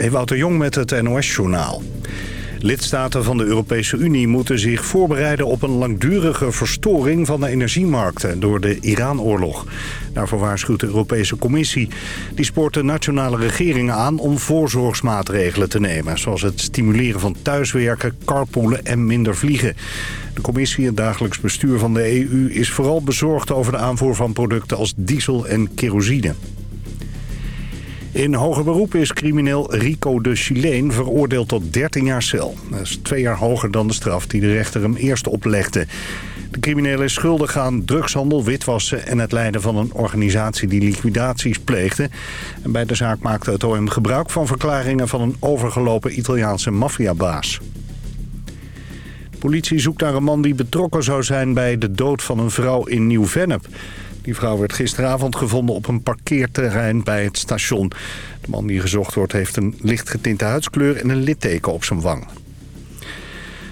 Ewout Jong met het NOS-journaal. Lidstaten van de Europese Unie moeten zich voorbereiden op een langdurige verstoring van de energiemarkten door de Iran-oorlog. Daarvoor waarschuwt de Europese Commissie. Die spoort de nationale regeringen aan om voorzorgsmaatregelen te nemen. Zoals het stimuleren van thuiswerken, carpoolen en minder vliegen. De commissie, het dagelijks bestuur van de EU, is vooral bezorgd over de aanvoer van producten als diesel en kerosine. In hoger beroep is crimineel Rico de Chileen veroordeeld tot 13 jaar cel. Dat is twee jaar hoger dan de straf die de rechter hem eerst oplegde. De crimineel is schuldig aan drugshandel, witwassen en het leiden van een organisatie die liquidaties pleegde. En bij de zaak maakte het OM gebruik van verklaringen van een overgelopen Italiaanse maffiabaas. De politie zoekt naar een man die betrokken zou zijn bij de dood van een vrouw in Nieuw-Vennep. Die vrouw werd gisteravond gevonden op een parkeerterrein bij het station. De man die gezocht wordt heeft een licht getinte huidskleur en een litteken op zijn wang.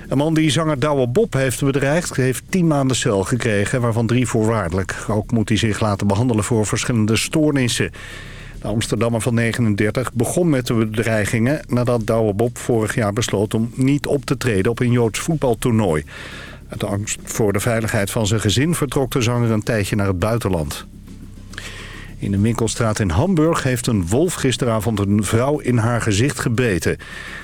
Een man die zanger Douwe Bob heeft bedreigd... heeft tien maanden cel gekregen, waarvan drie voorwaardelijk. Ook moet hij zich laten behandelen voor verschillende stoornissen. De Amsterdammer van 39 begon met de bedreigingen... nadat Douwe Bob vorig jaar besloot om niet op te treden op een Joods voetbaltoernooi. Uit angst voor de veiligheid van zijn gezin vertrok de zanger een tijdje naar het buitenland. In de winkelstraat in Hamburg heeft een wolf gisteravond een vrouw in haar gezicht gebeten.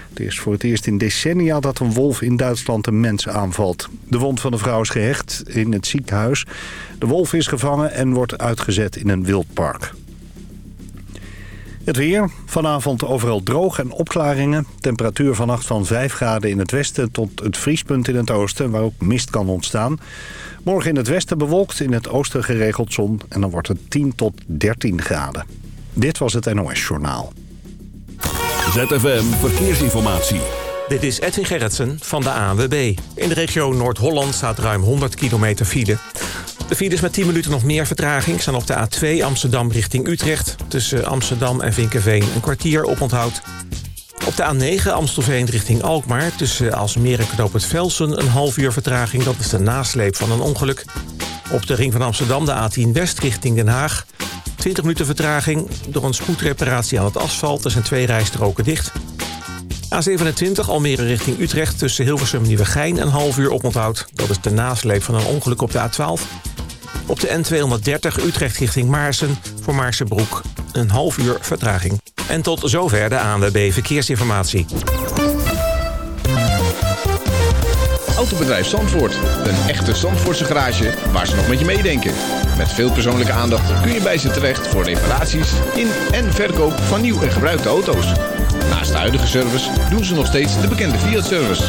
Het is voor het eerst in decennia dat een wolf in Duitsland een mens aanvalt. De wond van de vrouw is gehecht in het ziekenhuis. De wolf is gevangen en wordt uitgezet in een wildpark. Het weer. Vanavond overal droog en opklaringen. Temperatuur vannacht van 5 graden in het westen tot het vriespunt in het oosten... waar ook mist kan ontstaan. Morgen in het westen bewolkt, in het oosten geregeld zon... en dan wordt het 10 tot 13 graden. Dit was het NOS Journaal. ZFM Verkeersinformatie. Dit is Edwin Gerritsen van de ANWB. In de regio Noord-Holland staat ruim 100 kilometer file. De files met 10 minuten nog meer vertraging staan op de A2 Amsterdam richting Utrecht. Tussen Amsterdam en Vinkenveen een kwartier op onthoud. Op de A9 Amstelveen richting Alkmaar. Tussen Alsmeer en Knoop het Velsen een half uur vertraging. Dat is de nasleep van een ongeluk. Op de ring van Amsterdam de A10 West richting Den Haag. 20 minuten vertraging door een spoedreparatie aan het asfalt. Er zijn twee rijstroken dicht. A27 Almere richting Utrecht tussen Hilversum en Nieuwegein een half uur oponthoud. Dat is de nasleep van een ongeluk op de A12. Op de N230 Utrecht richting Maarsen voor Maarsenbroek een half uur vertraging. En tot zover de ANWB Verkeersinformatie. Autobedrijf Zandvoort. Een echte Zandvoortse garage waar ze nog met je meedenken. Met veel persoonlijke aandacht kun je bij ze terecht voor reparaties in en verkoop van nieuw en gebruikte auto's. Naast de huidige service doen ze nog steeds de bekende Fiat-service.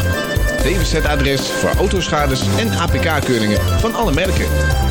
DWZ-adres voor autoschades en APK-keuringen van alle merken.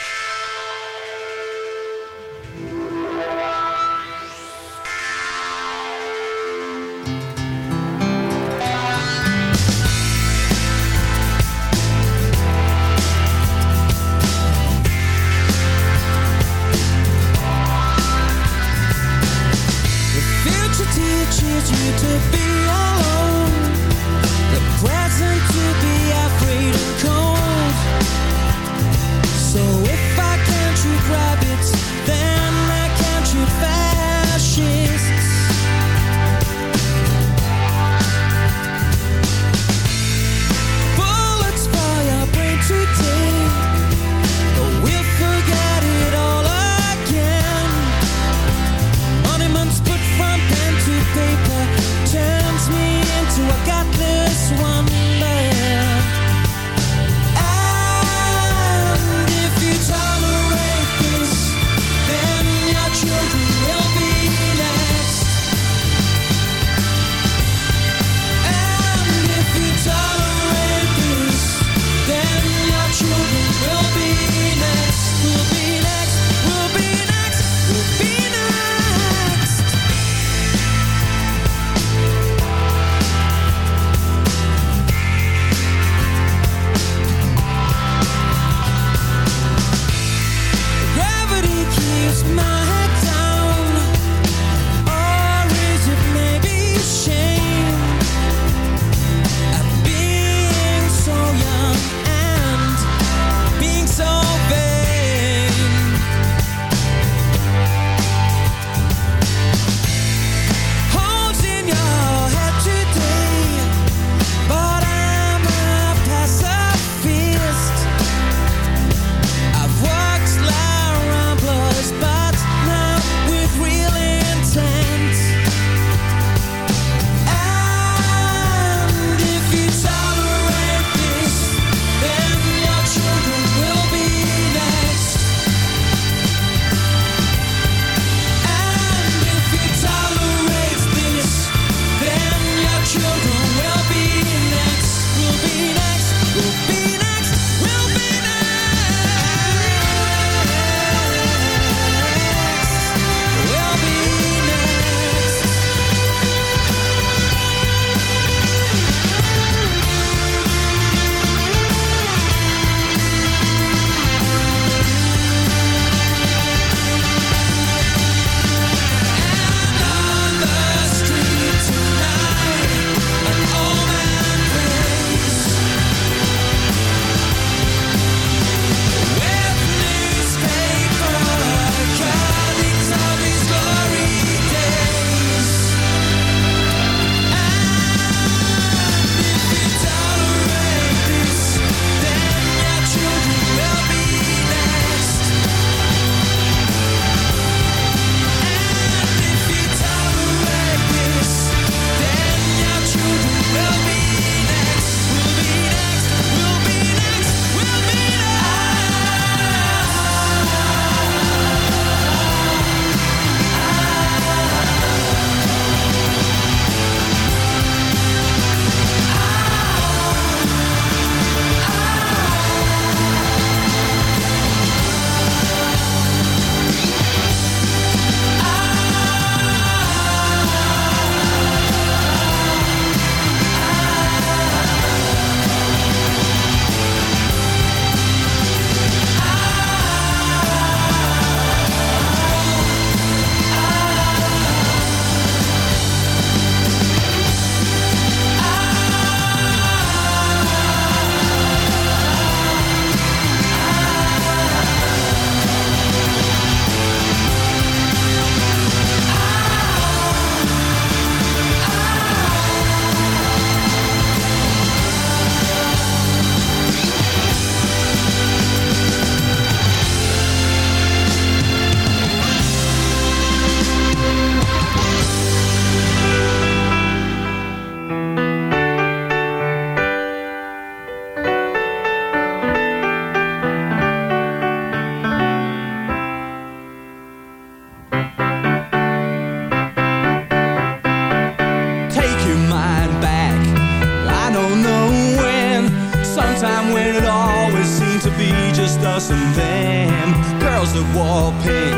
just us and them Girls that wore pink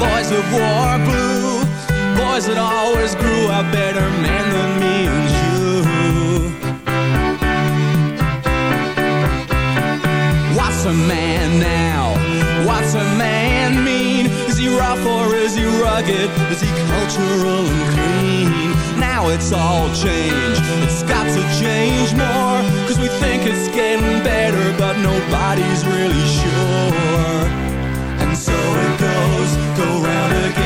Boys that wore blue Boys that always grew up better men than me and you What's a man now? What's a man mean? Is he rough or is he rugged? Is he cultural and clean? it's all changed. It's got to change more, cause we think it's getting better, but nobody's really sure. And so it goes, go round again.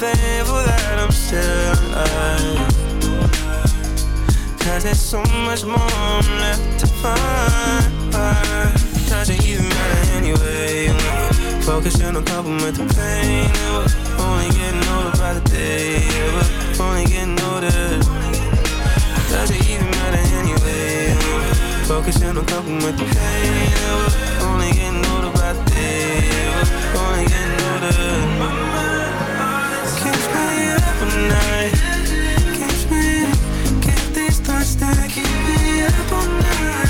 thankful that I'm still alive. Cause there's so much more left to find. Does it even matter anyway. Focusing on coping with the pain. Yeah, we're only getting older by the day. Yeah, we're only getting older. Does it even matter anyway. Focusing on coping with the pain. Yeah, we're only getting older by the day. Yeah, we're only getting older night. Catch me, get these thoughts that keep me up all night.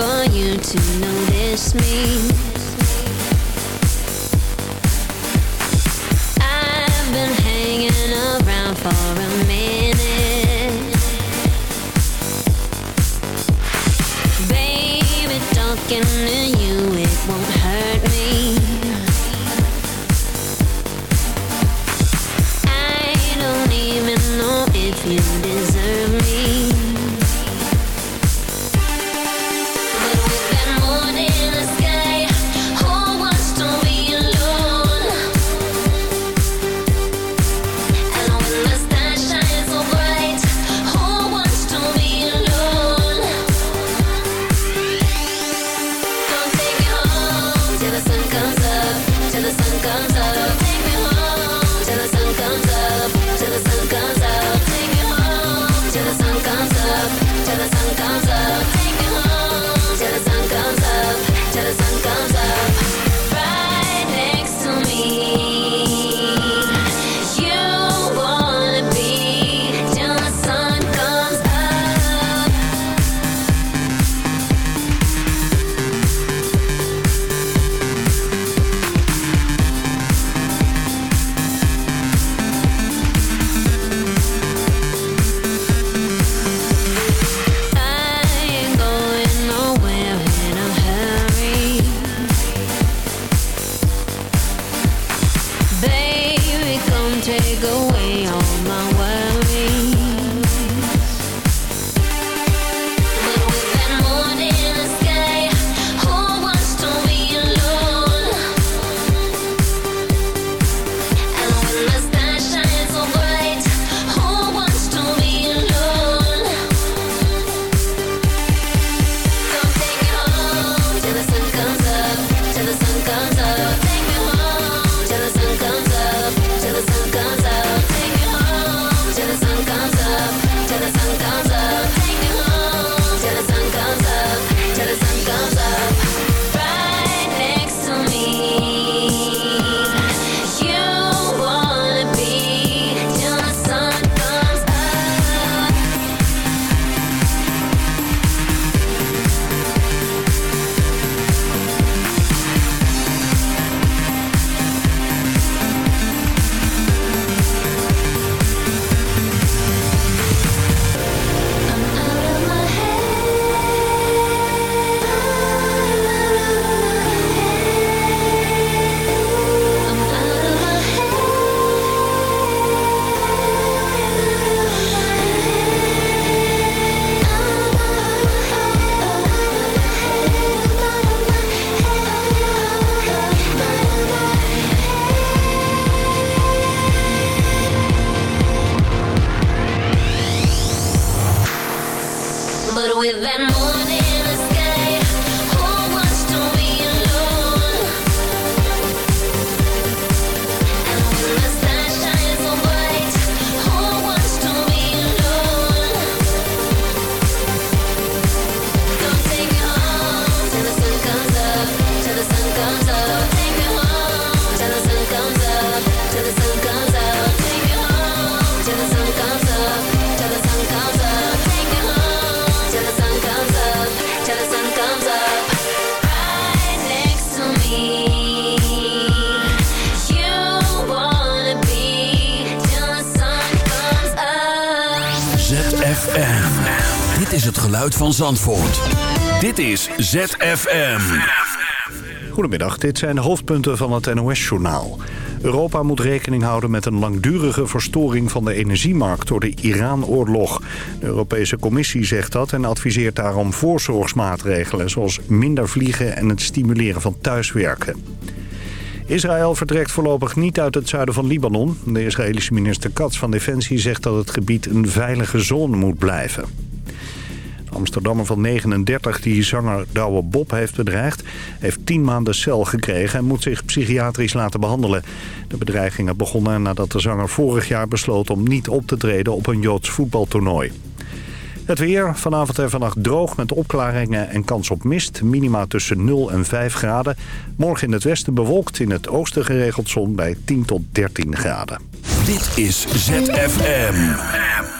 for you to notice me. Het geluid van Zandvoort. Dit is ZFM. Goedemiddag, dit zijn de hoofdpunten van het NOS-journaal. Europa moet rekening houden met een langdurige verstoring van de energiemarkt door de Iran-oorlog. De Europese Commissie zegt dat en adviseert daarom voorzorgsmaatregelen... zoals minder vliegen en het stimuleren van thuiswerken. Israël vertrekt voorlopig niet uit het zuiden van Libanon. De Israëlische minister Katz van Defensie zegt dat het gebied een veilige zone moet blijven. Amsterdammer van 39 die zanger Douwe Bob heeft bedreigd... heeft 10 maanden cel gekregen en moet zich psychiatrisch laten behandelen. De bedreigingen begonnen nadat de zanger vorig jaar besloot om niet op te treden op een Joods voetbaltoernooi. Het weer, vanavond en vannacht droog met opklaringen en kans op mist. Minima tussen 0 en 5 graden. Morgen in het westen bewolkt, in het oosten geregeld zon bij 10 tot 13 graden. Dit is ZFM.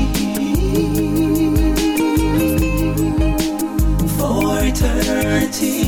Eternity.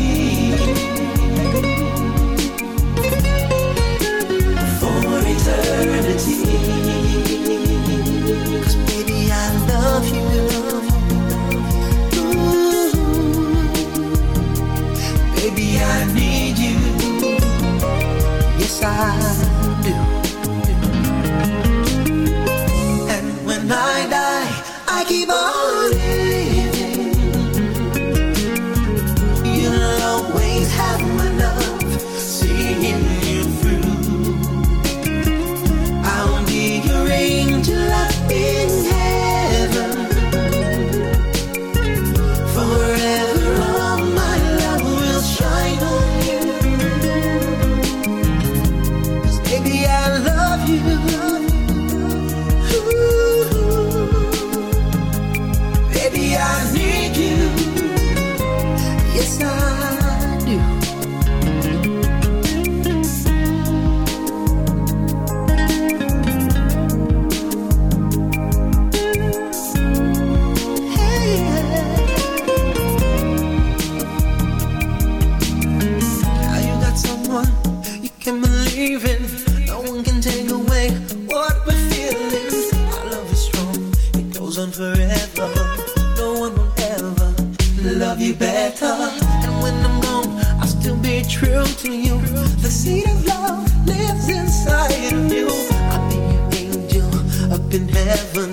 Heaven,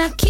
I keep